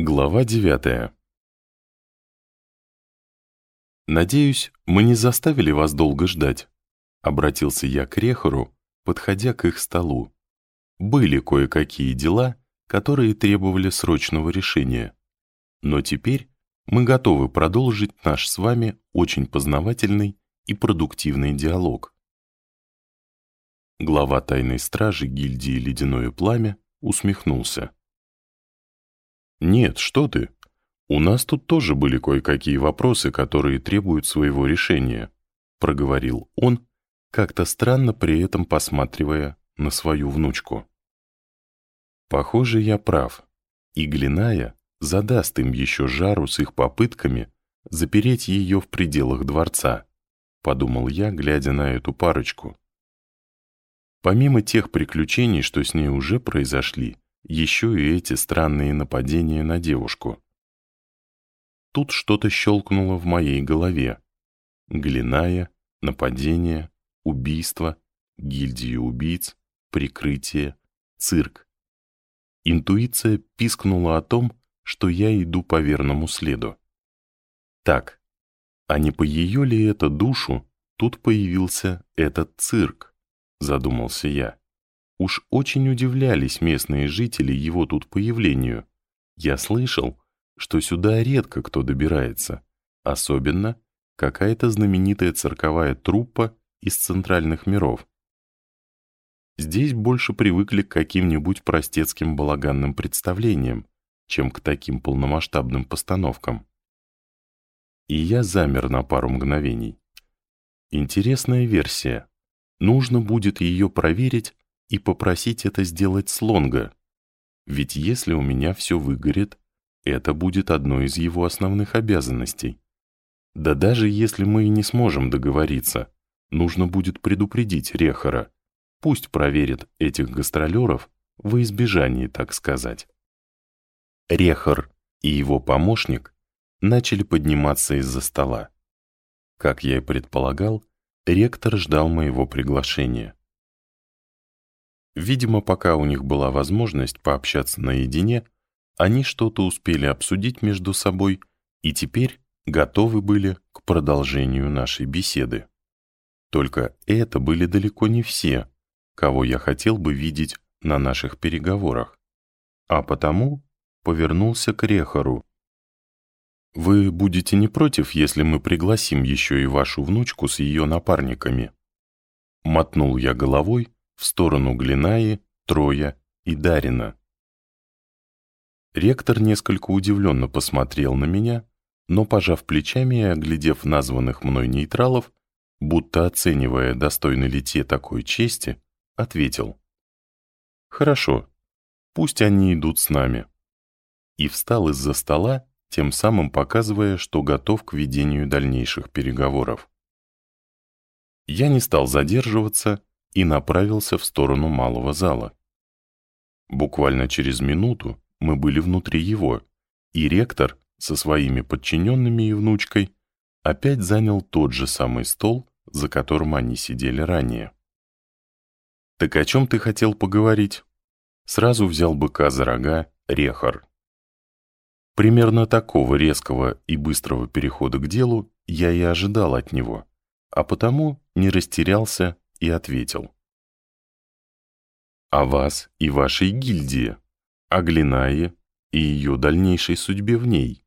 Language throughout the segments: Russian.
Глава девятая. «Надеюсь, мы не заставили вас долго ждать», — обратился я к Рехору, подходя к их столу. Были кое-какие дела, которые требовали срочного решения. Но теперь мы готовы продолжить наш с вами очень познавательный и продуктивный диалог. Глава тайной стражи гильдии «Ледяное пламя» усмехнулся. «Нет, что ты. У нас тут тоже были кое-какие вопросы, которые требуют своего решения», проговорил он, как-то странно при этом посматривая на свою внучку. Похоже, я прав, и Глиная задаст им еще жару с их попытками запереть ее в пределах дворца, подумал я, глядя на эту парочку. Помимо тех приключений, что с ней уже произошли, еще и эти странные нападения на девушку. Тут что-то щелкнуло в моей голове. Глиная, нападение, убийство, гильдия убийц, прикрытие, цирк. Интуиция пискнула о том, что я иду по верному следу. Так, а не по ее ли это душу тут появился этот цирк, задумался я. Уж очень удивлялись местные жители его тут появлению. Я слышал, что сюда редко кто добирается, особенно какая-то знаменитая цирковая труппа из центральных миров. Здесь больше привыкли к каким-нибудь простецким балаганным представлениям, чем к таким полномасштабным постановкам. И я замер на пару мгновений. Интересная версия. Нужно будет ее проверить и попросить это сделать Слонга. Ведь если у меня все выгорит, это будет одной из его основных обязанностей. Да даже если мы и не сможем договориться, нужно будет предупредить Рехара. Пусть проверит этих гастролеров во избежании, так сказать. Рехар и его помощник начали подниматься из-за стола. Как я и предполагал, ректор ждал моего приглашения. Видимо, пока у них была возможность пообщаться наедине, они что-то успели обсудить между собой и теперь готовы были к продолжению нашей беседы. Только это были далеко не все, кого я хотел бы видеть на наших переговорах. А потому повернулся к Рехару. «Вы будете не против, если мы пригласим еще и вашу внучку с ее напарниками?» Мотнул я головой, в сторону Глинаи, Троя и Дарина. Ректор несколько удивленно посмотрел на меня, но, пожав плечами и оглядев названных мной нейтралов, будто оценивая, достойны ли те такой чести, ответил. «Хорошо, пусть они идут с нами». И встал из-за стола, тем самым показывая, что готов к ведению дальнейших переговоров. Я не стал задерживаться и направился в сторону малого зала. Буквально через минуту мы были внутри его, и ректор со своими подчиненными и внучкой опять занял тот же самый стол, за которым они сидели ранее. «Так о чем ты хотел поговорить?» Сразу взял быка за рога Рехар. Примерно такого резкого и быстрого перехода к делу я и ожидал от него, а потому не растерялся и ответил. «О вас и вашей гильдии, о Глинае и ее дальнейшей судьбе в ней,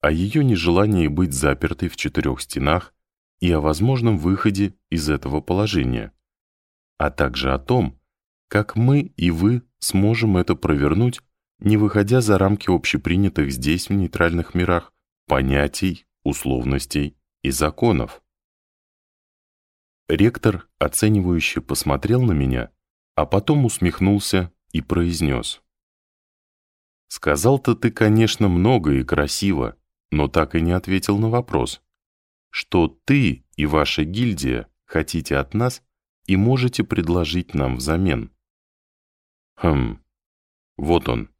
о ее нежелании быть запертой в четырех стенах и о возможном выходе из этого положения, а также о том, как мы и вы сможем это провернуть, не выходя за рамки общепринятых здесь, в нейтральных мирах, понятий, условностей и законов. Ректор, оценивающе посмотрел на меня, а потом усмехнулся и произнес. «Сказал-то ты, конечно, много и красиво, но так и не ответил на вопрос. Что ты и ваша гильдия хотите от нас и можете предложить нам взамен?» Хм, вот он,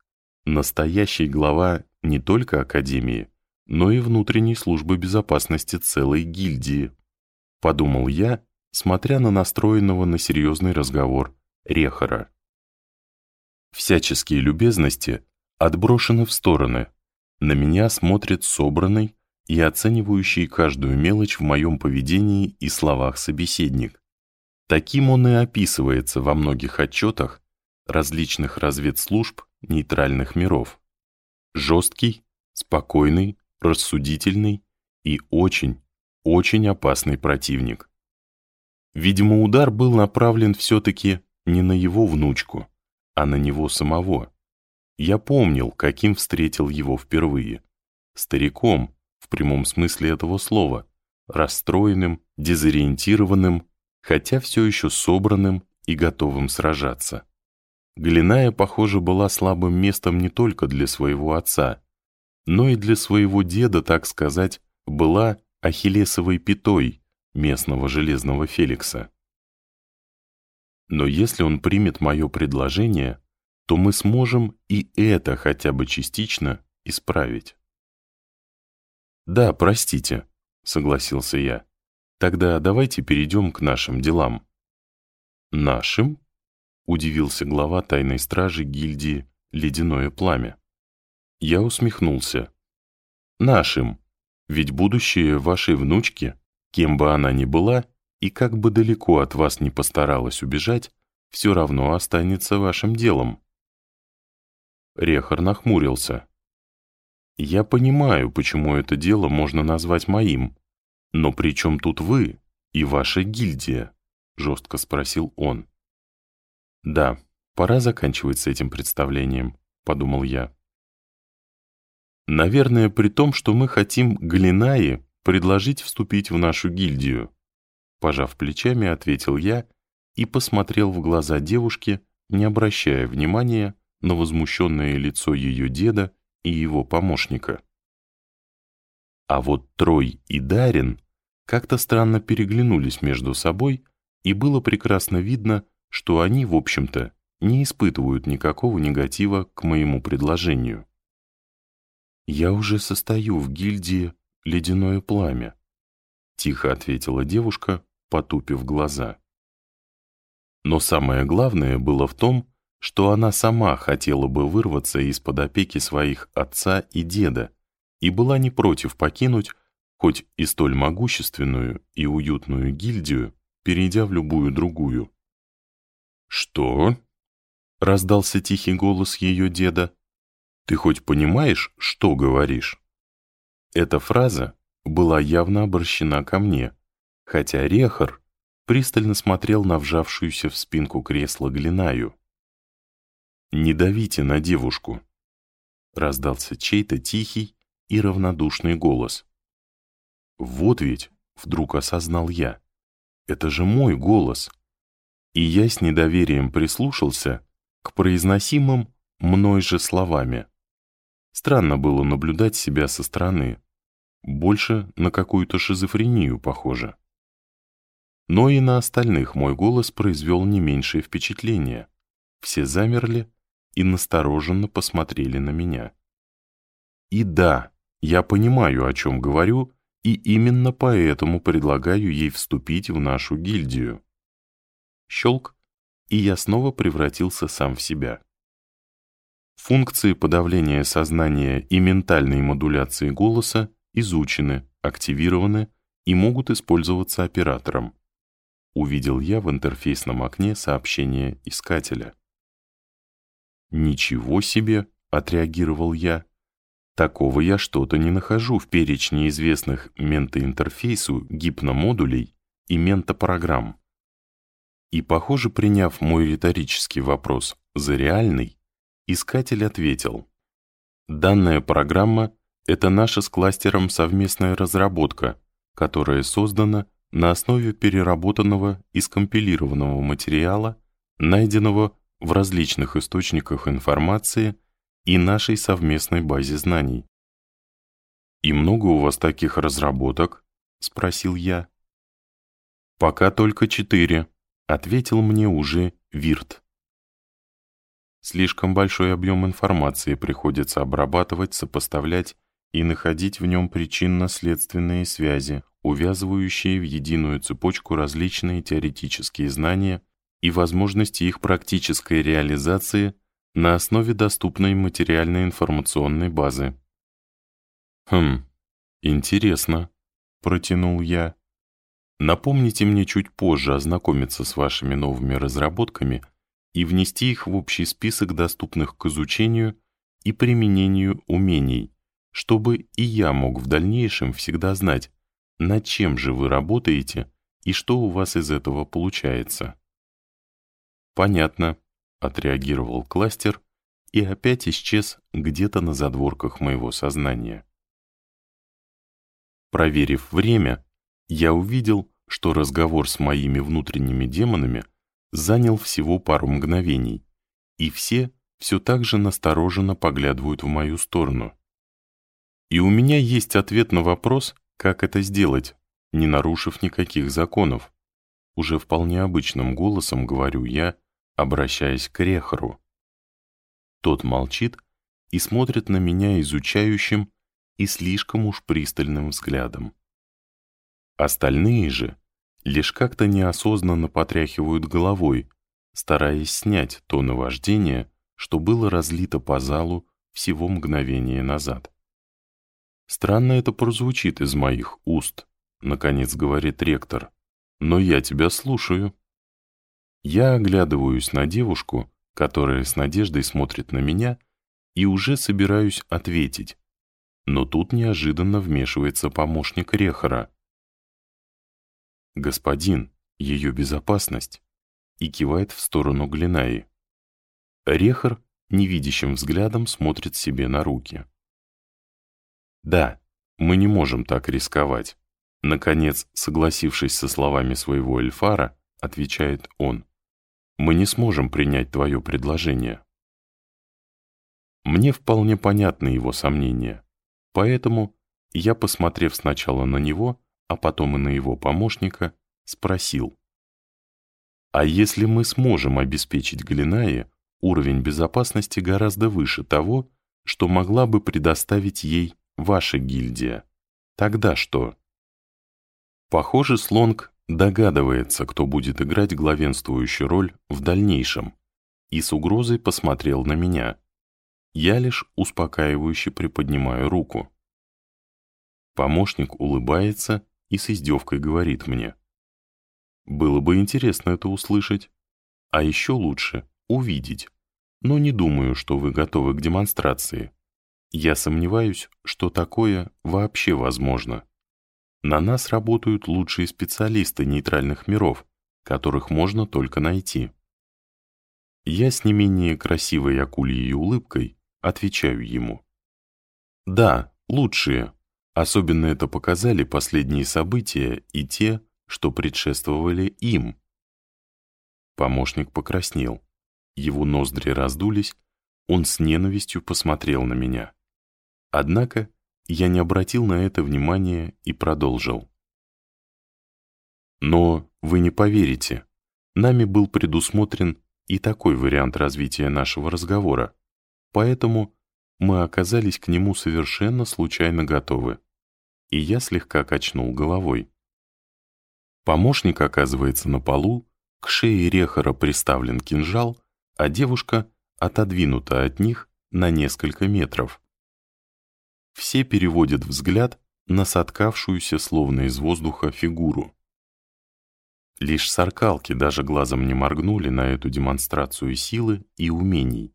настоящий глава не только Академии, но и внутренней службы безопасности целой гильдии, подумал я, смотря на настроенного на серьезный разговор Рехара. Всяческие любезности отброшены в стороны, На меня смотрит собранный и оценивающий каждую мелочь в моем поведении и словах собеседник. Таким он и описывается во многих отчетах различных разведслужб нейтральных миров. Жесткий, спокойный, рассудительный и очень, очень опасный противник. Видимо, удар был направлен все-таки не на его внучку, а на него самого. Я помнил, каким встретил его впервые. Стариком, в прямом смысле этого слова, расстроенным, дезориентированным, хотя все еще собранным и готовым сражаться. Глиная, похоже, была слабым местом не только для своего отца, но и для своего деда, так сказать, была ахиллесовой пятой местного железного Феликса. Но если он примет мое предложение, то мы сможем и это хотя бы частично исправить. «Да, простите», — согласился я. «Тогда давайте перейдем к нашим делам». «Нашим?» — удивился глава тайной стражи гильдии «Ледяное пламя». Я усмехнулся. «Нашим, ведь будущее вашей внучки, кем бы она ни была, и как бы далеко от вас не постаралась убежать, все равно останется вашим делом». Рехар нахмурился. «Я понимаю, почему это дело можно назвать моим, но при чем тут вы и ваша гильдия?» — жестко спросил он. «Да, пора заканчивать с этим представлением», — подумал я. «Наверное, при том, что мы хотим Глинаи предложить вступить в нашу гильдию», пожав плечами, ответил я и посмотрел в глаза девушки, не обращая внимания на возмущенное лицо ее деда и его помощника. А вот Трой и Дарин как-то странно переглянулись между собой, и было прекрасно видно, что они, в общем-то, не испытывают никакого негатива к моему предложению. «Я уже состою в гильдии «Ледяное пламя», — тихо ответила девушка, потупив глаза. Но самое главное было в том, что она сама хотела бы вырваться из-под опеки своих отца и деда и была не против покинуть хоть и столь могущественную и уютную гильдию, перейдя в любую другую. «Что?» — раздался тихий голос ее деда. «Ты хоть понимаешь, что говоришь?» Эта фраза была явно обращена ко мне, хотя Рехар пристально смотрел на вжавшуюся в спинку кресла Глинаю. «Не давите на девушку», — раздался чей-то тихий и равнодушный голос. «Вот ведь», — вдруг осознал я, — «это же мой голос». И я с недоверием прислушался к произносимым мной же словами. Странно было наблюдать себя со стороны. Больше на какую-то шизофрению похоже. Но и на остальных мой голос произвел не меньшее впечатление. Все замерли и настороженно посмотрели на меня. И да, я понимаю, о чем говорю, и именно поэтому предлагаю ей вступить в нашу гильдию. Щелк, и я снова превратился сам в себя. Функции подавления сознания и ментальной модуляции голоса изучены, активированы и могут использоваться оператором. Увидел я в интерфейсном окне сообщение искателя. «Ничего себе!» — отреагировал я. «Такого я что-то не нахожу в перечне известных ментоинтерфейсу гипномодулей и ментопрограмм». И, похоже, приняв мой риторический вопрос за реальный, искатель ответил. «Данная программа — это наша с кластером совместная разработка, которая создана на основе переработанного и скомпилированного материала, найденного в различных источниках информации и нашей совместной базе знаний. «И много у вас таких разработок?» — спросил я. «Пока только четыре», — ответил мне уже Вирт. Слишком большой объем информации приходится обрабатывать, сопоставлять и находить в нем причинно-следственные связи, увязывающие в единую цепочку различные теоретические знания и возможности их практической реализации на основе доступной материальной информационной базы. «Хм, интересно», — протянул я. «Напомните мне чуть позже ознакомиться с вашими новыми разработками и внести их в общий список доступных к изучению и применению умений, чтобы и я мог в дальнейшем всегда знать, над чем же вы работаете и что у вас из этого получается. «Понятно», — отреагировал кластер и опять исчез где-то на задворках моего сознания. Проверив время, я увидел, что разговор с моими внутренними демонами занял всего пару мгновений, и все все так же настороженно поглядывают в мою сторону. И у меня есть ответ на вопрос, как это сделать, не нарушив никаких законов. Уже вполне обычным голосом говорю я, обращаясь к Рехару. Тот молчит и смотрит на меня изучающим и слишком уж пристальным взглядом. Остальные же лишь как-то неосознанно потряхивают головой, стараясь снять то наваждение, что было разлито по залу всего мгновение назад. Странно это прозвучит из моих уст, наконец говорит ректор, но я тебя слушаю. Я оглядываюсь на девушку, которая с надеждой смотрит на меня, и уже собираюсь ответить. Но тут неожиданно вмешивается помощник Рехара. «Господин, ее безопасность!» и кивает в сторону Глинаи. Рехар невидящим взглядом смотрит себе на руки. «Да, мы не можем так рисковать», наконец, согласившись со словами своего Эльфара, отвечает он. «Мы не сможем принять твое предложение». Мне вполне понятны его сомнения, поэтому я, посмотрев сначала на него, а потом и на его помощника, спросил. «А если мы сможем обеспечить Глинае уровень безопасности гораздо выше того, что могла бы предоставить ей ваша гильдия. Тогда что? Похоже, Слонг догадывается, кто будет играть главенствующую роль в дальнейшем, и с угрозой посмотрел на меня. Я лишь успокаивающе приподнимаю руку. Помощник улыбается и с издевкой говорит мне. Было бы интересно это услышать, а еще лучше увидеть но не думаю, что вы готовы к демонстрации. Я сомневаюсь, что такое вообще возможно. На нас работают лучшие специалисты нейтральных миров, которых можно только найти. Я с не менее красивой акульей улыбкой отвечаю ему. Да, лучшие. Особенно это показали последние события и те, что предшествовали им. Помощник покраснел. Его ноздри раздулись, он с ненавистью посмотрел на меня. Однако я не обратил на это внимания и продолжил. Но вы не поверите, нами был предусмотрен и такой вариант развития нашего разговора, поэтому мы оказались к нему совершенно случайно готовы, и я слегка качнул головой. Помощник оказывается на полу, к шее Рехара приставлен кинжал, а девушка отодвинута от них на несколько метров. Все переводят взгляд на соткавшуюся словно из воздуха фигуру. Лишь саркалки даже глазом не моргнули на эту демонстрацию силы и умений.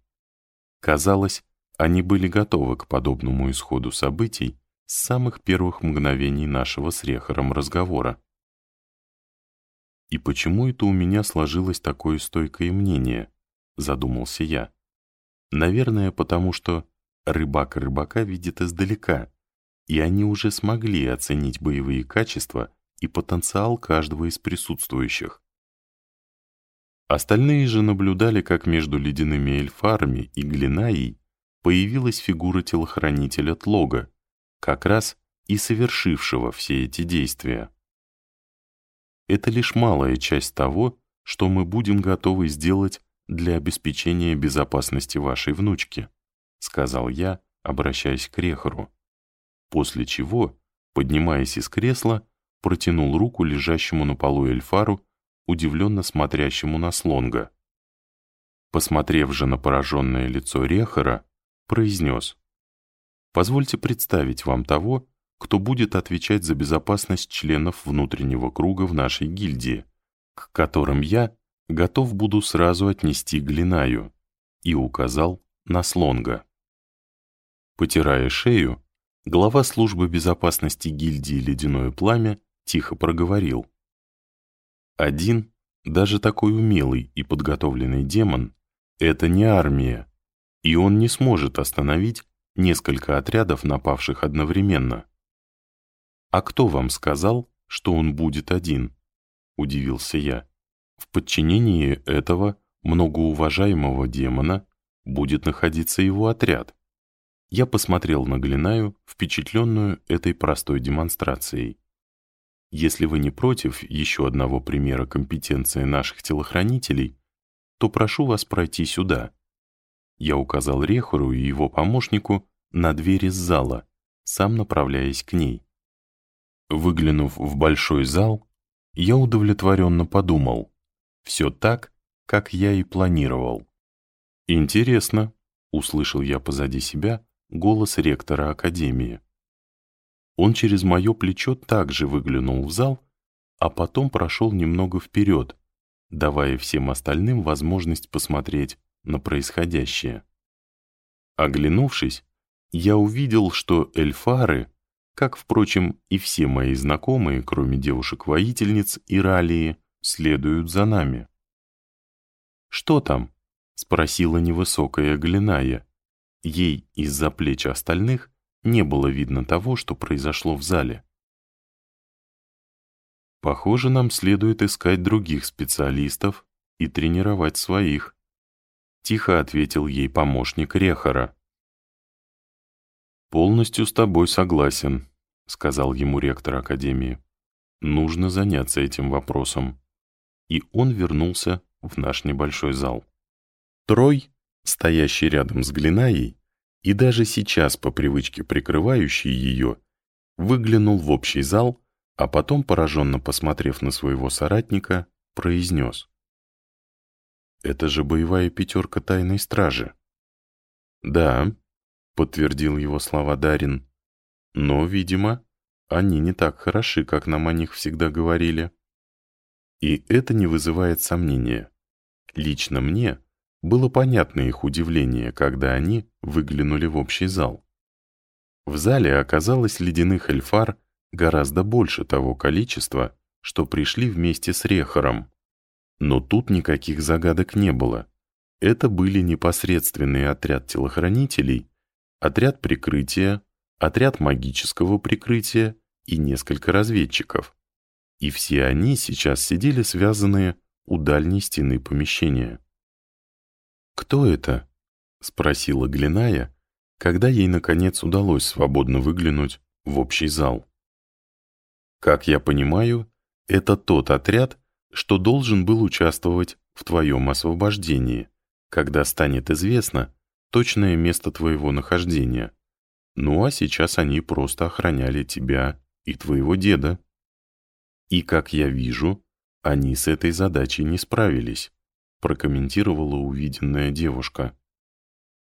Казалось, они были готовы к подобному исходу событий с самых первых мгновений нашего с Рехаром разговора. И почему это у меня сложилось такое стойкое мнение? задумался я. Наверное, потому что рыбак рыбака видит издалека, и они уже смогли оценить боевые качества и потенциал каждого из присутствующих. Остальные же наблюдали, как между ледяными эльфарами и Глинаей появилась фигура телохранителя Тлога, как раз и совершившего все эти действия. Это лишь малая часть того, что мы будем готовы сделать для обеспечения безопасности вашей внучки», — сказал я, обращаясь к Рехару. После чего, поднимаясь из кресла, протянул руку лежащему на полу Эльфару, удивленно смотрящему на Слонга. Посмотрев же на пораженное лицо Рехара, произнес. Позвольте представить вам того, кто будет отвечать за безопасность членов внутреннего круга в нашей гильдии, к которым я готов буду сразу отнести Глинаю, и указал на Слонга. Потирая шею, глава службы безопасности гильдии «Ледяное пламя» тихо проговорил. Один, даже такой умелый и подготовленный демон, это не армия, и он не сможет остановить несколько отрядов, напавших одновременно. «А кто вам сказал, что он будет один?» — удивился я. «В подчинении этого многоуважаемого демона будет находиться его отряд». Я посмотрел на Глинаю, впечатленную этой простой демонстрацией. Если вы не против еще одного примера компетенции наших телохранителей, то прошу вас пройти сюда. Я указал Рехору и его помощнику на дверь из зала, сам направляясь к ней. Выглянув в большой зал, я удовлетворенно подумал. Все так, как я и планировал. «Интересно», — услышал я позади себя голос ректора Академии. Он через мое плечо также выглянул в зал, а потом прошел немного вперед, давая всем остальным возможность посмотреть на происходящее. Оглянувшись, я увидел, что эльфары, как, впрочем, и все мои знакомые, кроме девушек-воительниц и ралии, следуют за нами. «Что там?» — спросила невысокая Глиная. Ей из-за плеч остальных не было видно того, что произошло в зале. Похоже, нам следует искать других специалистов и тренировать своих. Тихо ответил ей помощник Рехара. «Полностью с тобой согласен», — сказал ему ректор Академии. «Нужно заняться этим вопросом». И он вернулся в наш небольшой зал. Трой, стоящий рядом с Глинаей, и даже сейчас по привычке прикрывающий ее, выглянул в общий зал, а потом, пораженно посмотрев на своего соратника, произнес. «Это же боевая пятерка тайной стражи». «Да», — подтвердил его слова Дарин, «но, видимо, они не так хороши, как нам о них всегда говорили». И это не вызывает сомнения. Лично мне было понятно их удивление, когда они выглянули в общий зал. В зале оказалось ледяных эльфар гораздо больше того количества, что пришли вместе с Рехаром. Но тут никаких загадок не было. Это были непосредственный отряд телохранителей, отряд прикрытия, отряд магического прикрытия и несколько разведчиков. И все они сейчас сидели связанные у дальней стены помещения. «Кто это?» — спросила Глиная, когда ей, наконец, удалось свободно выглянуть в общий зал. «Как я понимаю, это тот отряд, что должен был участвовать в твоем освобождении, когда станет известно точное место твоего нахождения. Ну а сейчас они просто охраняли тебя и твоего деда. И, как я вижу, они с этой задачей не справились прокомментировала увиденная девушка.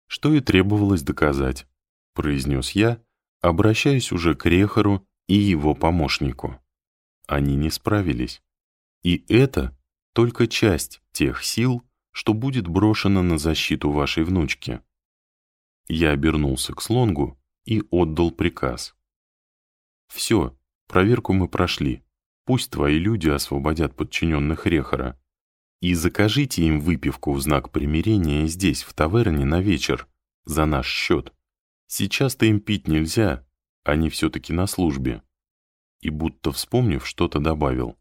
«Что и требовалось доказать», — произнес я, обращаясь уже к Рехару и его помощнику. Они не справились. И это только часть тех сил, что будет брошено на защиту вашей внучки. Я обернулся к Слонгу и отдал приказ. «Все, проверку мы прошли. Пусть твои люди освободят подчиненных Рехара. И закажите им выпивку в знак примирения здесь, в таверне, на вечер, за наш счет. Сейчас-то им пить нельзя, они все-таки на службе. И будто вспомнив, что-то добавил.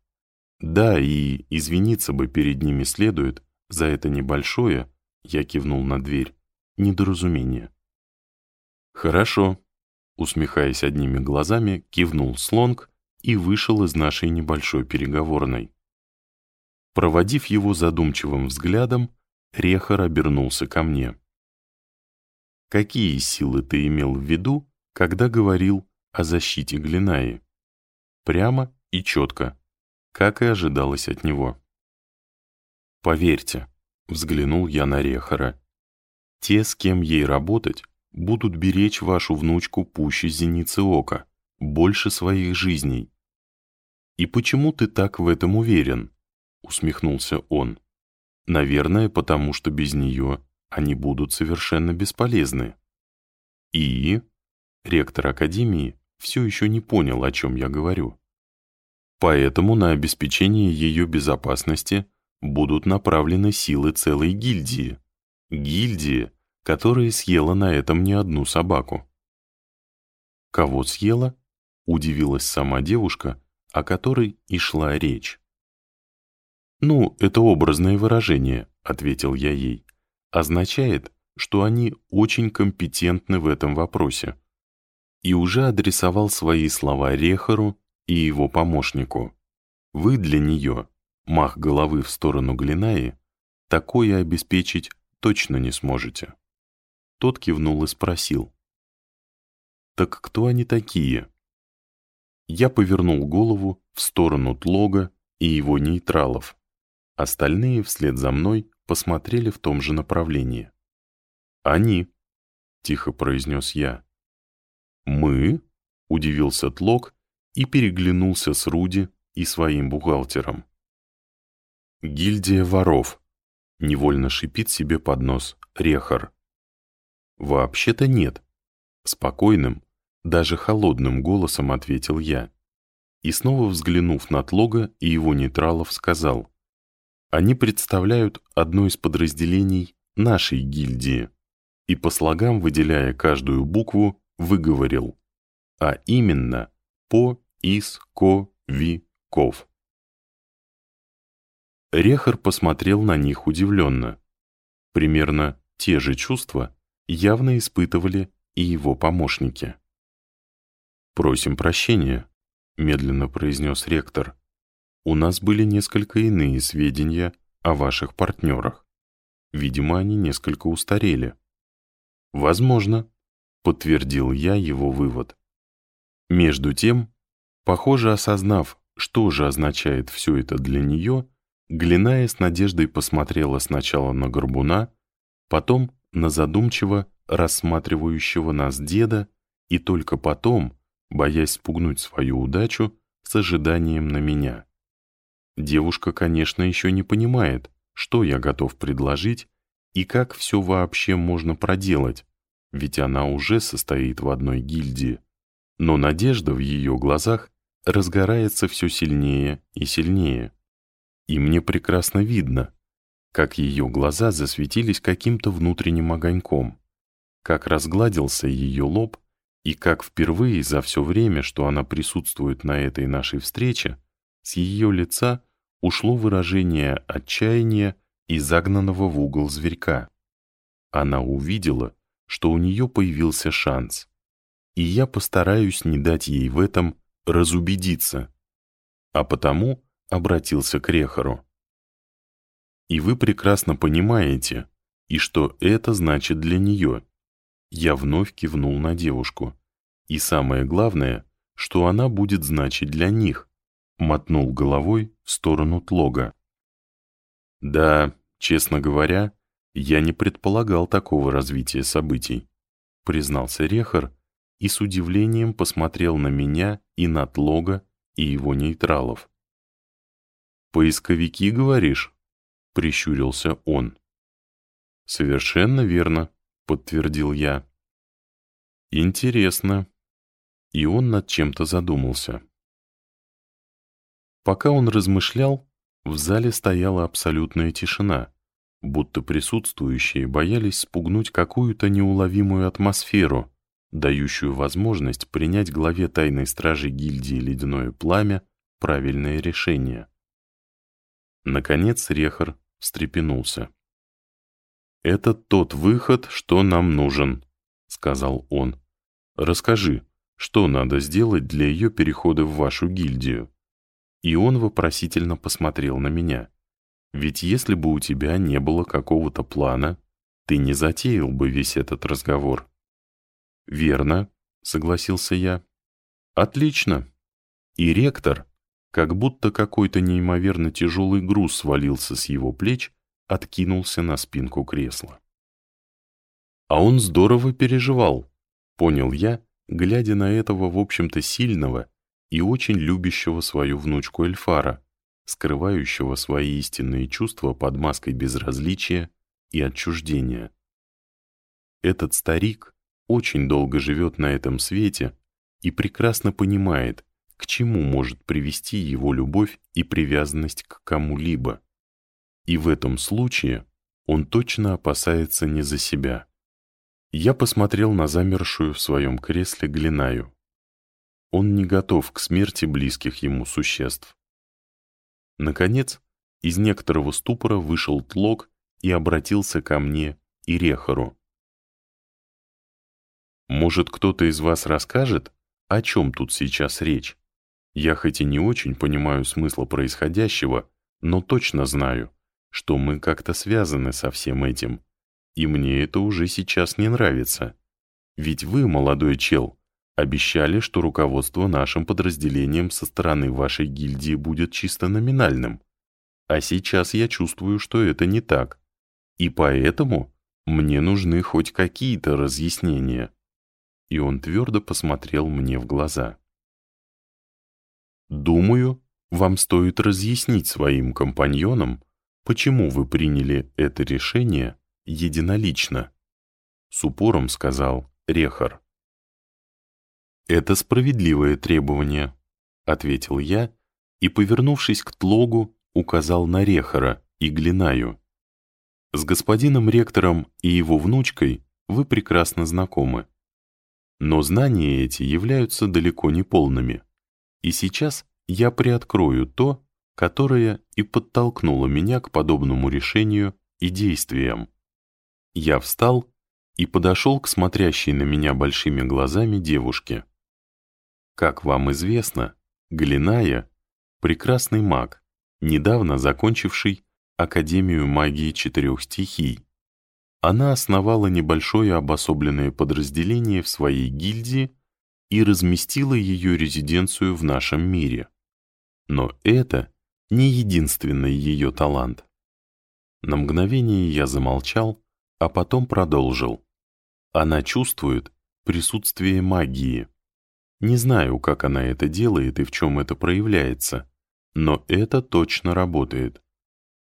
Да, и извиниться бы перед ними следует за это небольшое, я кивнул на дверь, недоразумение. Хорошо, усмехаясь одними глазами, кивнул Слонг и вышел из нашей небольшой переговорной. Проводив его задумчивым взглядом, Рехар обернулся ко мне. «Какие силы ты имел в виду, когда говорил о защите Глинаи?» Прямо и четко, как и ожидалось от него. «Поверьте», — взглянул я на Рехара, «те, с кем ей работать, будут беречь вашу внучку пуще зеницы ока, больше своих жизней. «И почему ты так в этом уверен?» — усмехнулся он. «Наверное, потому что без нее они будут совершенно бесполезны». «И?» Ректор Академии все еще не понял, о чем я говорю. Поэтому на обеспечение ее безопасности будут направлены силы целой гильдии. Гильдии, которая съела на этом не одну собаку. Кого съела? Удивилась сама девушка, о которой и шла речь. «Ну, это образное выражение», — ответил я ей. «Означает, что они очень компетентны в этом вопросе». И уже адресовал свои слова Рехару и его помощнику. «Вы для нее, мах головы в сторону Глинаи, такое обеспечить точно не сможете». Тот кивнул и спросил. «Так кто они такие?» Я повернул голову в сторону Тлога и его нейтралов. Остальные вслед за мной посмотрели в том же направлении. «Они», — тихо произнес я. «Мы?» — удивился Тлог и переглянулся с Руди и своим бухгалтером. «Гильдия воров», — невольно шипит себе под нос Рехар. «Вообще-то нет», — спокойным, даже холодным голосом ответил я. И снова взглянув на Тлога и его нейтралов, сказал. Они представляют одно из подразделений нашей гильдии. И по слогам, выделяя каждую букву, выговорил. А именно по из ко ви ков. Рехар посмотрел на них удивленно. Примерно те же чувства явно испытывали и его помощники. «Просим прощения», — медленно произнес ректор. «У нас были несколько иные сведения о ваших партнерах. Видимо, они несколько устарели». «Возможно», — подтвердил я его вывод. Между тем, похоже, осознав, что же означает все это для нее, Глиная с надеждой посмотрела сначала на Горбуна, потом на задумчиво рассматривающего нас деда и только потом боясь спугнуть свою удачу с ожиданием на меня. Девушка, конечно, еще не понимает, что я готов предложить и как все вообще можно проделать, ведь она уже состоит в одной гильдии. Но надежда в ее глазах разгорается все сильнее и сильнее. И мне прекрасно видно, как ее глаза засветились каким-то внутренним огоньком, как разгладился ее лоб, и как впервые за все время, что она присутствует на этой нашей встрече, с ее лица ушло выражение отчаяния и загнанного в угол зверька. Она увидела, что у нее появился шанс, и я постараюсь не дать ей в этом разубедиться, а потому обратился к Рехару. И вы прекрасно понимаете, и что это значит для нее. Я вновь кивнул на девушку. И самое главное, что она будет значить для них. Мотнул головой в сторону Тлога. Да, честно говоря, я не предполагал такого развития событий, признался Рехар и с удивлением посмотрел на меня и на Тлога и его нейтралов. «Поисковики, говоришь?» — прищурился он. «Совершенно верно», подтвердил я. Интересно. И он над чем-то задумался. Пока он размышлял, в зале стояла абсолютная тишина, будто присутствующие боялись спугнуть какую-то неуловимую атмосферу, дающую возможность принять главе тайной стражи гильдии «Ледяное пламя» правильное решение. Наконец Рехар встрепенулся. «Это тот выход, что нам нужен», — сказал он. «Расскажи, что надо сделать для ее перехода в вашу гильдию?» И он вопросительно посмотрел на меня. «Ведь если бы у тебя не было какого-то плана, ты не затеял бы весь этот разговор». «Верно», — согласился я. «Отлично». И ректор, как будто какой-то неимоверно тяжелый груз свалился с его плеч, откинулся на спинку кресла. А он здорово переживал, понял я, глядя на этого, в общем-то, сильного и очень любящего свою внучку Эльфара, скрывающего свои истинные чувства под маской безразличия и отчуждения. Этот старик очень долго живет на этом свете и прекрасно понимает, к чему может привести его любовь и привязанность к кому-либо. И в этом случае он точно опасается не за себя. Я посмотрел на замершую в своем кресле Глинаю. Он не готов к смерти близких ему существ. Наконец, из некоторого ступора вышел Тлок и обратился ко мне и Рехару. «Может, кто-то из вас расскажет, о чем тут сейчас речь? Я хоть и не очень понимаю смысла происходящего, но точно знаю, что мы как-то связаны со всем этим, и мне это уже сейчас не нравится. Ведь вы, молодой чел, обещали, что руководство нашим подразделением со стороны вашей гильдии будет чисто номинальным. А сейчас я чувствую, что это не так. И поэтому мне нужны хоть какие-то разъяснения. И он твердо посмотрел мне в глаза. Думаю, вам стоит разъяснить своим компаньонам, почему вы приняли это решение единолично, с упором сказал Рехар. «Это справедливое требование», — ответил я и, повернувшись к Тлогу, указал на Рехара и Глинаю. С господином ректором и его внучкой вы прекрасно знакомы. Но знания эти являются далеко не полными. И сейчас я приоткрою то, которое и подтолкнуло меня к подобному решению и действиям. Я встал и подошел к смотрящей на меня большими глазами девушке. Как вам известно, Глиная — прекрасный маг, недавно закончивший Академию магии четырех стихий. Она основала небольшое обособленное подразделение в своей гильдии и разместила ее резиденцию в нашем мире. Но это не единственный ее талант. На мгновение я замолчал, а потом продолжил. Она чувствует присутствие магии. Не знаю, как она это делает и в чем это проявляется, но это точно работает.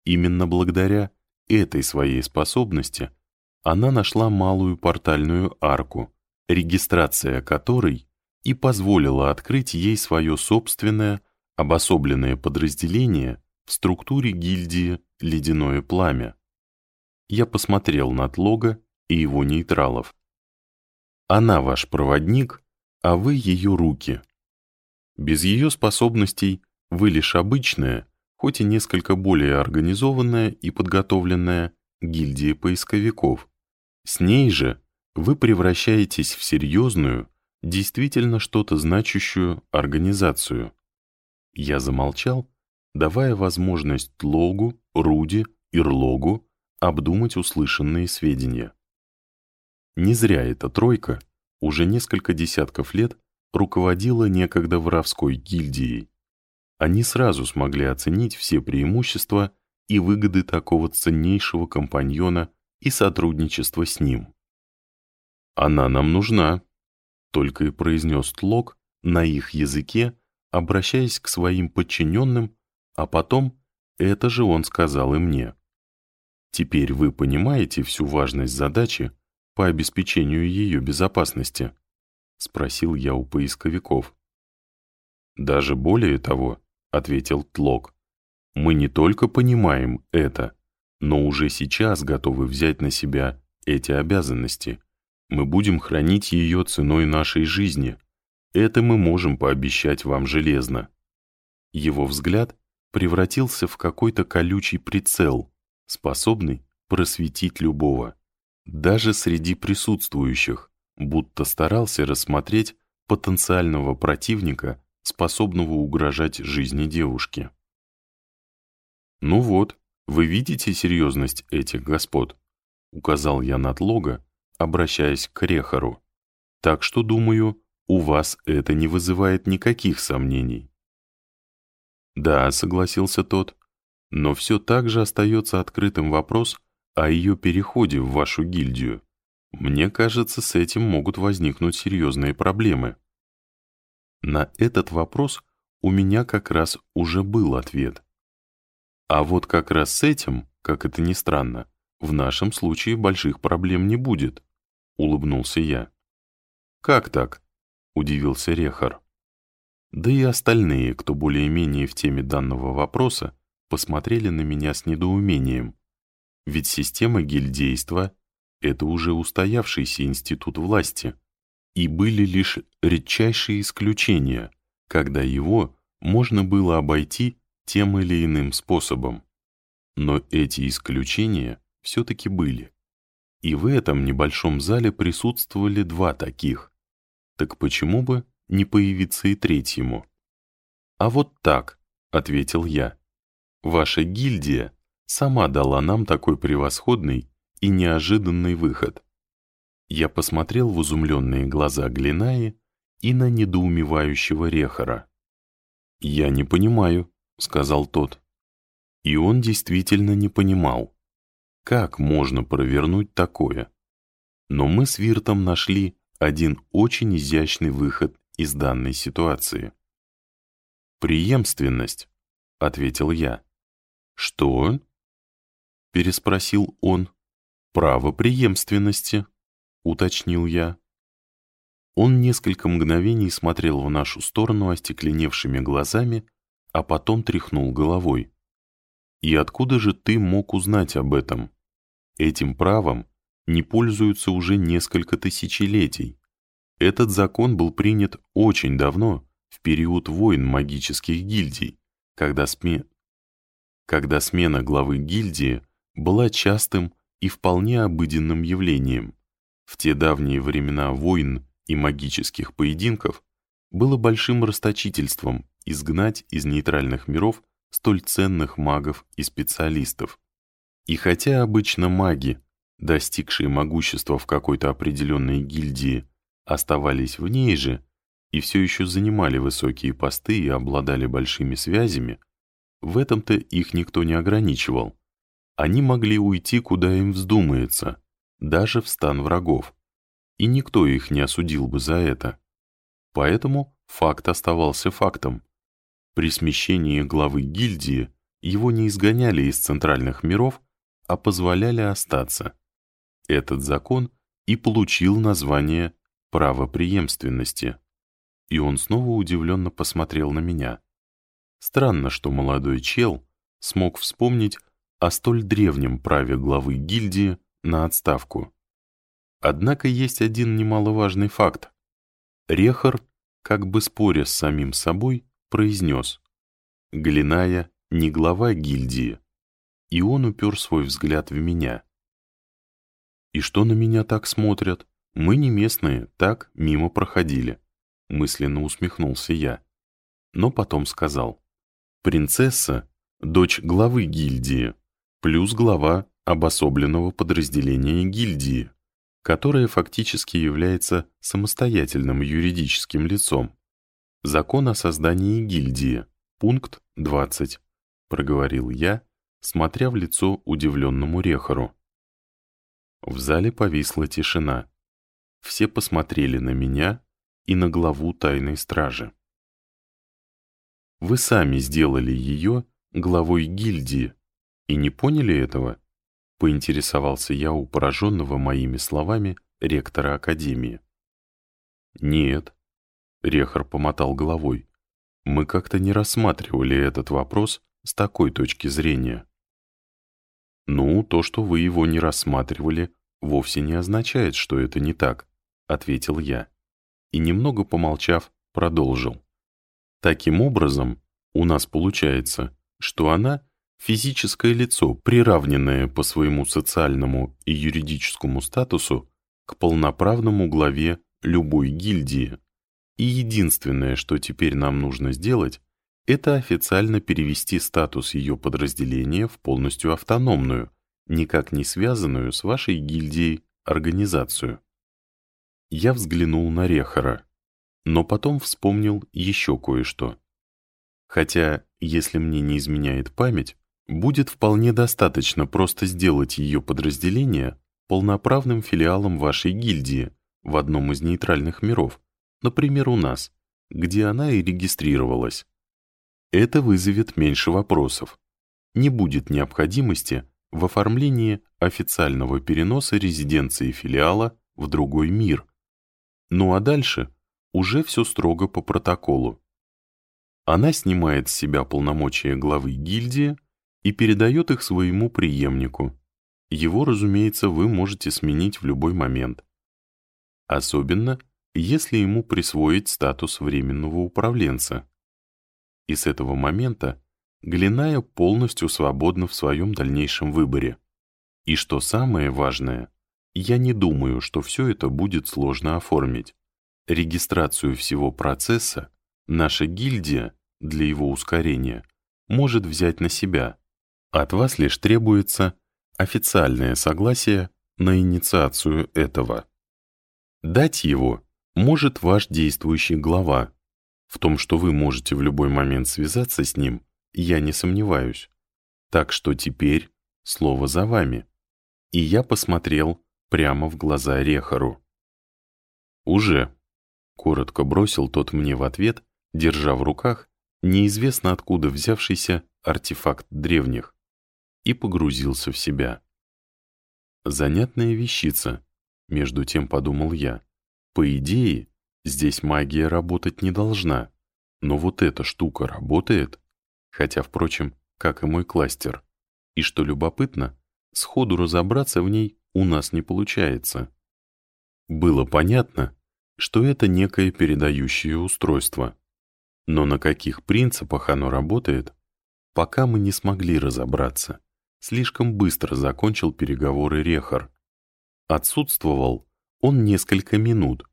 Именно благодаря этой своей способности она нашла малую портальную арку, регистрация которой и позволила открыть ей свое собственное обособленное подразделение в структуре гильдии «Ледяное пламя». Я посмотрел на Тлога и его нейтралов. Она ваш проводник, а вы ее руки. Без ее способностей вы лишь обычная, хоть и несколько более организованная и подготовленная гильдия поисковиков. С ней же вы превращаетесь в серьезную, действительно что-то значащую организацию. Я замолчал, давая возможность Тлогу, Руди, Ирлогу обдумать услышанные сведения. Не зря эта тройка уже несколько десятков лет руководила некогда воровской гильдией. Они сразу смогли оценить все преимущества и выгоды такого ценнейшего компаньона и сотрудничества с ним. «Она нам нужна», — только и произнес Тлок на их языке, обращаясь к своим подчиненным, а потом это же он сказал и мне. Теперь вы понимаете всю важность задачи по обеспечению ее безопасности? Спросил я у поисковиков. Даже более того, ответил Тлок, мы не только понимаем это, но уже сейчас готовы взять на себя эти обязанности. Мы будем хранить ее ценой нашей жизни. Это мы можем пообещать вам железно. Его взгляд превратился в какой-то колючий прицел, способный просветить любого, даже среди присутствующих, будто старался рассмотреть потенциального противника, способного угрожать жизни девушки. «Ну вот, вы видите серьезность этих господ?» — указал я на Тлога, обращаясь к Рехару. «Так что, думаю, у вас это не вызывает никаких сомнений». «Да», — согласился тот, но все так же остается открытым вопрос о ее переходе в вашу гильдию. Мне кажется, с этим могут возникнуть серьезные проблемы. На этот вопрос у меня как раз уже был ответ. А вот как раз с этим, как это ни странно, в нашем случае больших проблем не будет, улыбнулся я. Как так? удивился Рехар. Да и остальные, кто более-менее в теме данного вопроса, посмотрели на меня с недоумением. Ведь система гильдейства — это уже устоявшийся институт власти, и были лишь редчайшие исключения, когда его можно было обойти тем или иным способом. Но эти исключения все-таки были. И в этом небольшом зале присутствовали два таких. Так почему бы не появиться и третьему. «А вот так», — ответил я. «Ваша гильдия сама дала нам такой превосходный и неожиданный выход». Я посмотрел в изумленные глаза Глинаи и на недоумевающего Рехара. «Я не понимаю», — сказал тот. И он действительно не понимал. Как можно провернуть такое? Но мы с Виртом нашли один очень изящный выход из данной ситуации. «Преемственность», — ответил я. «Что?» — переспросил он. «Право преемственности», — уточнил я. Он несколько мгновений смотрел в нашу сторону остекленевшими глазами, а потом тряхнул головой. «И откуда же ты мог узнать об этом? Этим правом не пользуются уже несколько тысячелетий. Этот закон был принят очень давно, в период войн магических гильдий, когда, сме... когда смена главы гильдии была частым и вполне обыденным явлением. В те давние времена войн и магических поединков было большим расточительством изгнать из нейтральных миров столь ценных магов и специалистов. И хотя обычно маги, достигшие могущества в какой-то определенной гильдии, оставались в ней же и все еще занимали высокие посты и обладали большими связями, в этом-то их никто не ограничивал. Они могли уйти, куда им вздумается, даже в стан врагов, и никто их не осудил бы за это. Поэтому факт оставался фактом. При смещении главы гильдии его не изгоняли из центральных миров, а позволяли остаться. Этот закон и получил название право преемственности. И он снова удивленно посмотрел на меня. Странно, что молодой чел смог вспомнить о столь древнем праве главы гильдии на отставку. Однако есть один немаловажный факт. Рехар, как бы споря с самим собой, произнес «Глиная не глава гильдии», и он упер свой взгляд в меня. «И что на меня так смотрят?» Мы не местные, так мимо проходили. Мысленно усмехнулся я. Но потом сказал. Принцесса — дочь главы гильдии, плюс глава обособленного подразделения гильдии, которое фактически является самостоятельным юридическим лицом. Закон о создании гильдии, пункт 20, проговорил я, смотря в лицо удивленному Рехару. В зале повисла тишина. Все посмотрели на меня и на главу тайной стражи. Вы сами сделали ее главой гильдии и не поняли этого? Поинтересовался я у пораженного моими словами ректора Академии. Нет, Рехар помотал головой. Мы как-то не рассматривали этот вопрос с такой точки зрения. Ну, то, что вы его не рассматривали, вовсе не означает, что это не так. — ответил я. И немного помолчав, продолжил. Таким образом, у нас получается, что она — физическое лицо, приравненное по своему социальному и юридическому статусу к полноправному главе любой гильдии. И единственное, что теперь нам нужно сделать, это официально перевести статус ее подразделения в полностью автономную, никак не связанную с вашей гильдией организацию. Я взглянул на Рехара, но потом вспомнил еще кое-что. Хотя, если мне не изменяет память, будет вполне достаточно просто сделать ее подразделение полноправным филиалом вашей гильдии в одном из нейтральных миров, например, у нас, где она и регистрировалась. Это вызовет меньше вопросов. Не будет необходимости в оформлении официального переноса резиденции филиала в другой мир. Ну а дальше уже все строго по протоколу. Она снимает с себя полномочия главы гильдии и передает их своему преемнику. Его, разумеется, вы можете сменить в любой момент. Особенно, если ему присвоить статус временного управленца и с этого момента Глиная полностью свободна в своем дальнейшем выборе. И что самое важное, я не думаю, что все это будет сложно оформить. Регистрацию всего процесса наша гильдия для его ускорения может взять на себя. От вас лишь требуется официальное согласие на инициацию этого. Дать его может ваш действующий глава, в том, что вы можете в любой момент связаться с ним, я не сомневаюсь. Так что теперь слово за вами. И я посмотрел прямо в глаза Рехару. «Уже», — коротко бросил тот мне в ответ, держа в руках неизвестно откуда взявшийся артефакт древних, и погрузился в себя. Занятная вещица, между тем подумал я. По идее, Здесь магия работать не должна, но вот эта штука работает, хотя, впрочем, как и мой кластер. И что любопытно, сходу разобраться в ней у нас не получается. Было понятно, что это некое передающее устройство. Но на каких принципах оно работает, пока мы не смогли разобраться. Слишком быстро закончил переговоры Рехар. Отсутствовал он несколько минут,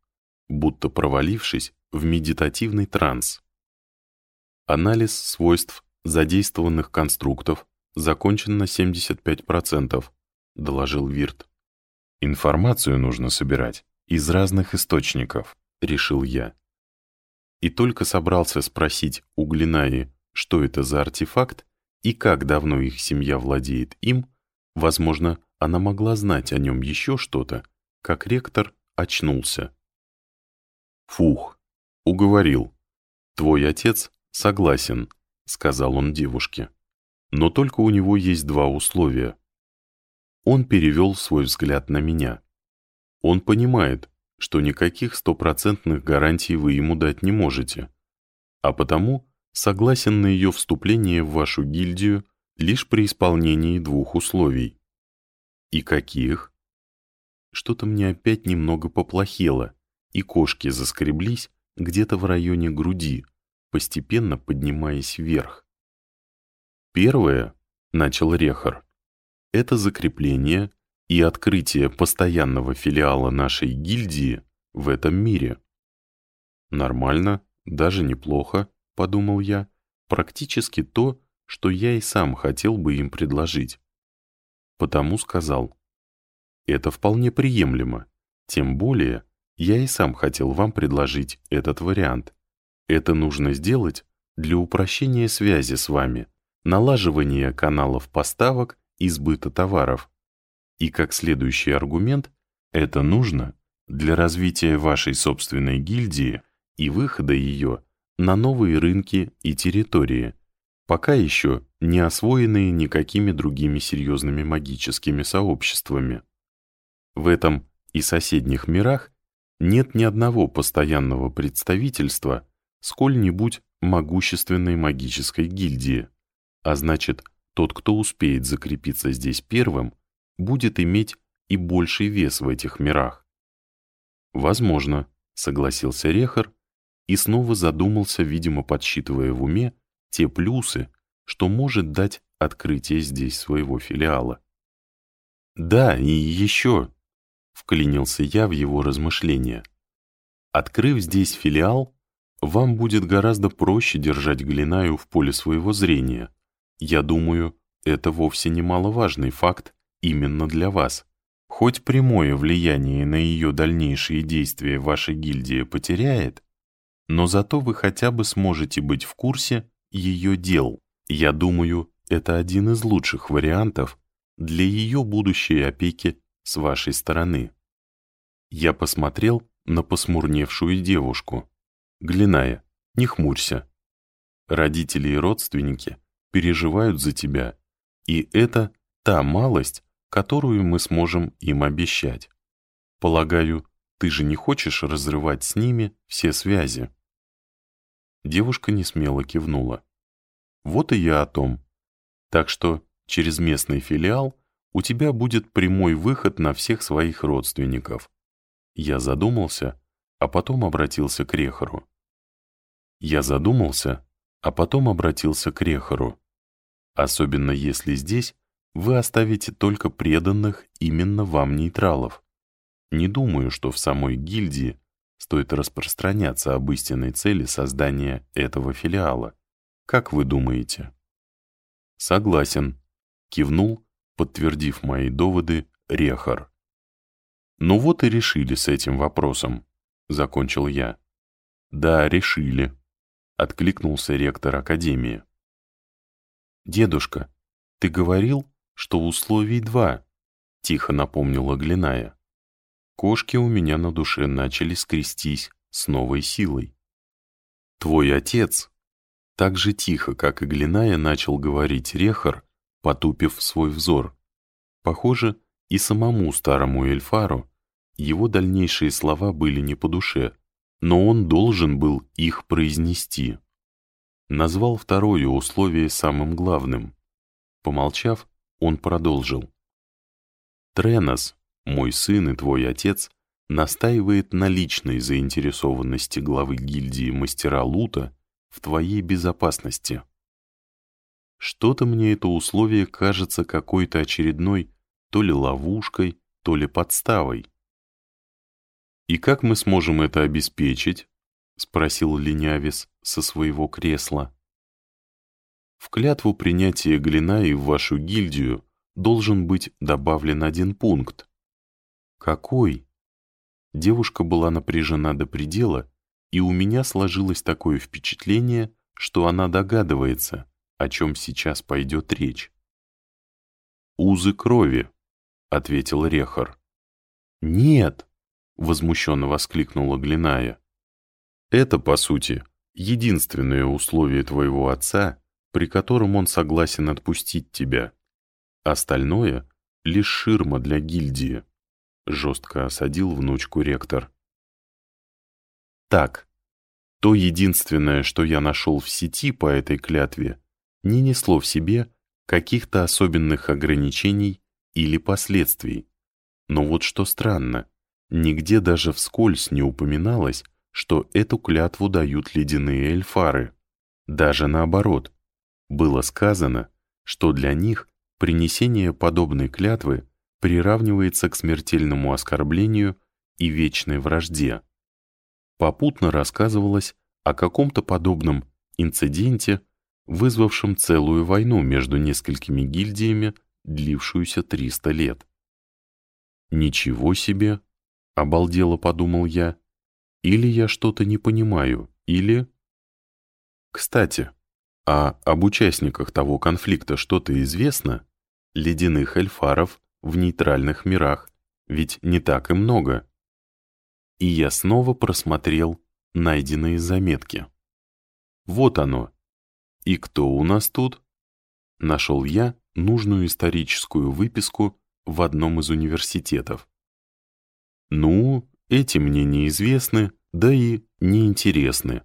будто провалившись в медитативный транс. Анализ свойств задействованных конструктов закончен на 75%, доложил Вирт. Информацию нужно собирать из разных источников, решил я. И только собрался спросить у Глинаи, что это за артефакт и как давно их семья владеет им, возможно, она могла знать о нем еще что-то, как ректор очнулся. «Фух, уговорил. Твой отец согласен», — сказал он девушке. «Но только у него есть два условия». Он перевел свой взгляд на меня. Он понимает, что никаких стопроцентных гарантий вы ему дать не можете, а потому согласен на ее вступление в вашу гильдию лишь при исполнении двух условий. И каких? Что-то мне опять немного поплохело и кошки заскреблись где-то в районе груди, постепенно поднимаясь вверх. Первое, начал Рехар, это закрепление и открытие постоянного филиала нашей гильдии в этом мире. Нормально, даже неплохо, подумал я, практически то, что я и сам хотел бы им предложить. Потому сказал, это вполне приемлемо, тем более, я и сам хотел вам предложить этот вариант. Это нужно сделать для упрощения связи с вами, налаживания каналов поставок и сбыта товаров. И как следующий аргумент, это нужно для развития вашей собственной гильдии и выхода ее на новые рынки и территории, пока еще не освоенные никакими другими серьезными магическими сообществами. В этом и соседних мирах нет ни одного постоянного представительства сколь-нибудь могущественной магической гильдии, а значит, тот, кто успеет закрепиться здесь первым, будет иметь и больший вес в этих мирах. «Возможно», — согласился Рехар и снова задумался, видимо, подсчитывая в уме те плюсы, что может дать открытие здесь своего филиала. «Да, и еще», Вклинился я в его размышления. Открыв здесь филиал, вам будет гораздо проще держать Глинаю в поле своего зрения. Я думаю, это вовсе немаловажный факт именно для вас. Хоть прямое влияние на ее дальнейшие действия ваша гильдия потеряет, но зато вы хотя бы сможете быть в курсе ее дел. Я думаю, это один из лучших вариантов для ее будущей опеки с вашей стороны. Я посмотрел на посмурневшую девушку. Глиная, не хмурься. Родители и родственники переживают за тебя, и это та малость, которую мы сможем им обещать. Полагаю, ты же не хочешь разрывать с ними все связи?» Девушка несмело кивнула. «Вот и я о том. Так что через местный филиал у тебя будет прямой выход на всех своих родственников». Я задумался, а потом обратился к Рехару. Я задумался, а потом обратился к Рехару. Особенно если здесь вы оставите только преданных именно вам нейтралов. Не думаю, что в самой гильдии стоит распространяться об истинной цели создания этого филиала. Как вы думаете? Согласен, кивнул, подтвердив мои доводы, Рехар. Ну вот и решили с этим вопросом, закончил я. Да, решили, откликнулся ректор Академии. «Дедушка, ты говорил, что условий два», — тихо напомнила Глиная. Кошки у меня на душе начали скрестись с новой силой. «Твой отец», так же тихо, как и Глиная, начал говорить Рехар, потупив свой взор. Похоже, и самому старому Эльфару его дальнейшие слова были не по душе, но он должен был их произнести. Назвал второе условие самым главным. Помолчав, он продолжил. «Тренос, мой сын и твой отец настаивает на личной заинтересованности главы гильдии мастера Лута в твоей безопасности. Что-то мне это условие кажется какой-то очередной то ли ловушкой, то ли подставой. «И как мы сможем это обеспечить?» — спросил Ленявис со своего кресла. «В клятву принятия Глина и в вашу гильдию должен быть добавлен один пункт, «Какой?» Девушка была напряжена до предела, и у меня сложилось такое впечатление, что она догадывается, о чем сейчас пойдет речь. «Узы крови», — ответил Рехар. «Нет!» — возмущенно воскликнула Глиная. «Это, по сути, единственное условие твоего отца, при котором он согласен отпустить тебя. Остальное — лишь ширма для гильдии» жестко осадил внучку ректор. Так, то единственное, что я нашел в сети по этой клятве, не несло в себе каких-то особенных ограничений или последствий. Но вот что странно, нигде даже вскользь не упоминалось, что эту клятву дают ледяные эльфары. Даже наоборот, было сказано, что для них принесение подобной клятвы приравнивается к смертельному оскорблению и вечной вражде. Попутно рассказывалось о каком-то подобном инциденте, вызвавшем целую войну между несколькими гильдиями, длившуюся 300 лет. «Ничего себе!» — обалдело подумал я. «Или я что-то не понимаю, или...» Кстати, а об участниках того конфликта что-то известно? Ледяных эльфаров в нейтральных мирах, ведь не так и много. И я снова просмотрел найденные заметки. Вот оно. И кто у нас тут? Нашел я нужную историческую выписку в одном из университетов. Ну, эти мне неизвестны, да и неинтересны.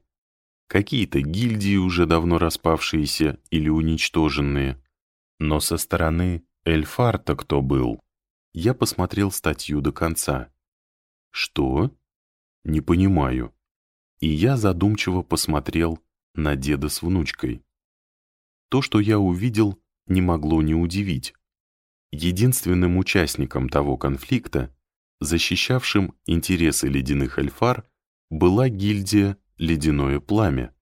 Какие-то гильдии уже давно распавшиеся или уничтоженные. Но со стороны Эльфар-то кто был? Я посмотрел статью до конца. Что? Не понимаю. И я задумчиво посмотрел на деда с внучкой. То, что я увидел, не могло не удивить. Единственным участником того конфликта, защищавшим интересы ледяных эльфар, была гильдия «Ледяное пламя».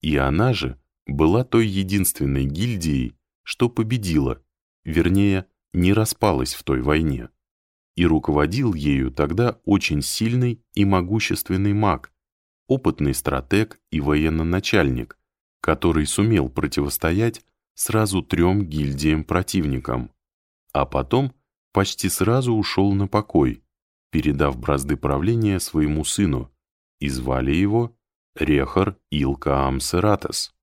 И она же была той единственной гильдией, что победила вернее, не распалась в той войне. И руководил ею тогда очень сильный и могущественный маг, опытный стратег и военно-начальник, который сумел противостоять сразу трем гильдиям-противникам, а потом почти сразу ушел на покой, передав бразды правления своему сыну, и звали его Рехар Илкаам Сератес.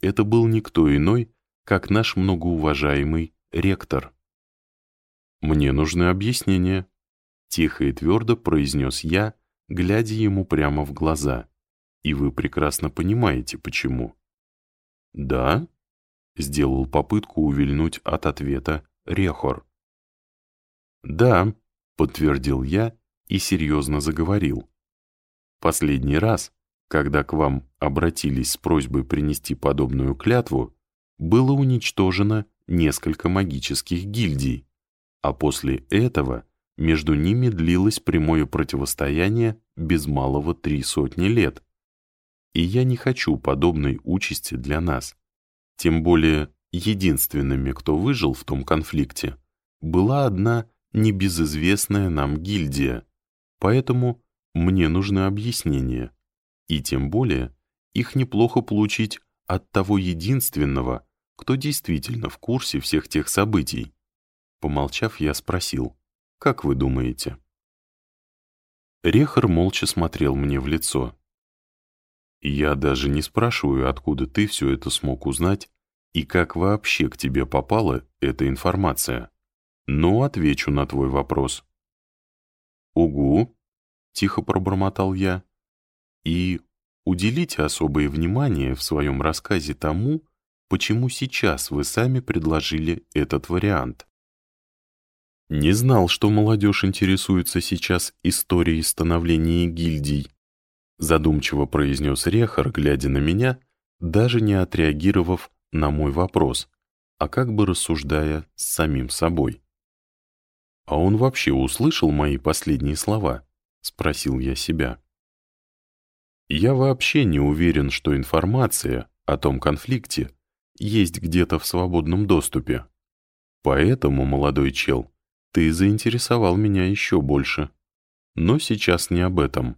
Это был никто иной, как наш многоуважаемый ректор. «Мне нужны объяснения», — тихо и твердо произнес я, глядя ему прямо в глаза. «И вы прекрасно понимаете, почему». «Да?» — сделал попытку увильнуть от ответа Рехор. «Да», — подтвердил я и серьезно заговорил. «Последний раз, когда к вам обратились с просьбой принести подобную клятву, было уничтожено несколько магических гильдий, а после этого между ними длилось прямое противостояние без малого три сотни лет. И я не хочу подобной участи для нас. Тем более единственными, кто выжил в том конфликте, была одна небезызвестная нам гильдия, поэтому мне нужны объяснения, и тем более их неплохо получить от того единственного, кто действительно в курсе всех тех событий. Помолчав, я спросил, «Как вы думаете?» Рехар молча смотрел мне в лицо. «Я даже не спрашиваю, откуда ты все это смог узнать и как вообще к тебе попала эта информация. Но отвечу на твой вопрос». «Угу», — тихо пробормотал я. «И уделите особое внимание в своем рассказе тому, почему сейчас вы сами предложили этот вариант. Не знал, что молодежь интересуется сейчас историей становления гильдий. Задумчиво произнес Рехар, глядя на меня, даже не отреагировав на мой вопрос, а как бы рассуждая с самим собой. «А он вообще услышал мои последние слова?» — спросил я себя. Я вообще не уверен, что информация о том конфликте есть где-то в свободном доступе. Поэтому, молодой чел, ты заинтересовал меня еще больше. Но сейчас не об этом.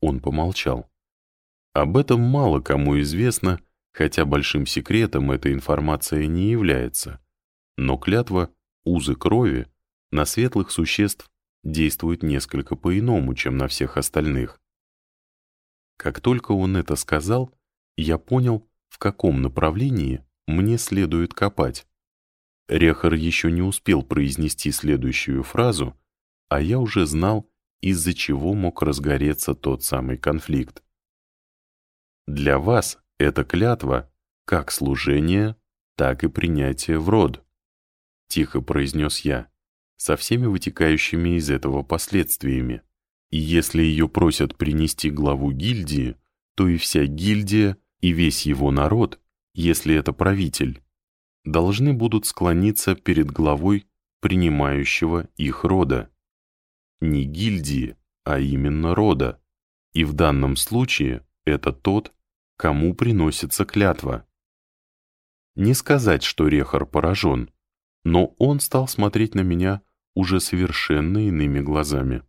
Он помолчал. Об этом мало кому известно, хотя большим секретом эта информация не является. Но клятва «узы крови» на светлых существ действует несколько по-иному, чем на всех остальных. Как только он это сказал, я понял, в каком направлении мне следует копать. Рехар еще не успел произнести следующую фразу, а я уже знал, из-за чего мог разгореться тот самый конфликт. Для вас эта клятва как служение, так и принятие в род, тихо произнес я, со всеми вытекающими из этого последствиями. И если ее просят принести главу гильдии, то и вся гильдия, и весь его народ если это правитель, должны будут склониться перед главой принимающего их рода. Не гильдии, а именно рода. И в данном случае это тот, кому приносится клятва. Не сказать, что Рехар поражен, но он стал смотреть на меня уже совершенно иными глазами.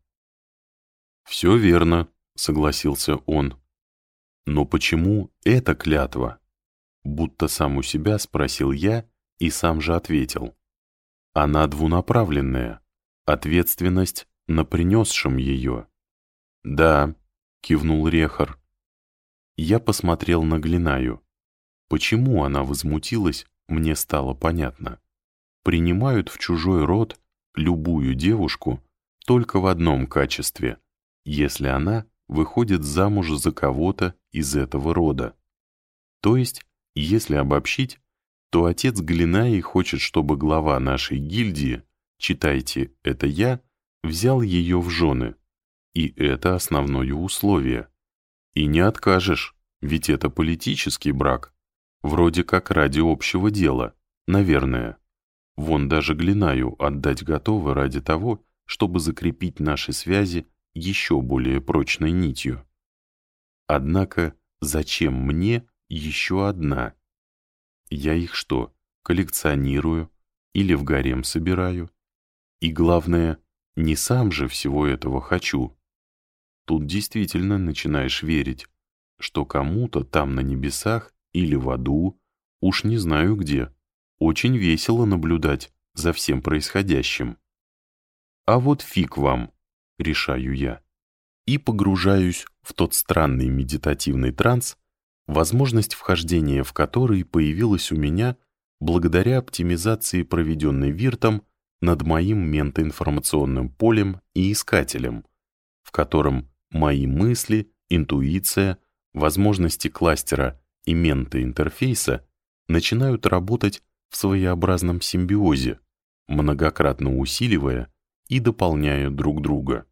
«Все верно», — согласился он. «Но почему эта клятва?» Будто сам у себя спросил я и сам же ответил. Она двунаправленная. Ответственность на принесшем ее. «Да», — кивнул Рехар. Я посмотрел на Глинаю. Почему она возмутилась, мне стало понятно. Принимают в чужой род любую девушку только в одном качестве, если она выходит замуж за кого-то из этого рода. То есть если обобщить, то отец Глинаи хочет, чтобы глава нашей гильдии, читайте, это я, взял ее в жены. И это основное условие. И не откажешь, ведь это политический брак. Вроде как ради общего дела, наверное. Вон даже Глинаю отдать готовы ради того, чтобы закрепить наши связи еще более прочной нитью. Однако зачем мне еще одна. Я их что, коллекционирую или в гарем собираю? И главное, не сам же всего этого хочу. Тут действительно начинаешь верить, что кому-то там на небесах или в аду, уж не знаю где, очень весело наблюдать за всем происходящим. А вот фиг вам, решаю я, и погружаюсь в тот странный медитативный транс, возможность вхождения в который появилась у меня благодаря оптимизации, проведенной Виртом над моим ментоинформационным полем и искателем, в котором мои мысли, интуиция, возможности кластера и ментоинтерфейса начинают работать в своеобразном симбиозе, многократно усиливая и дополняя друг друга.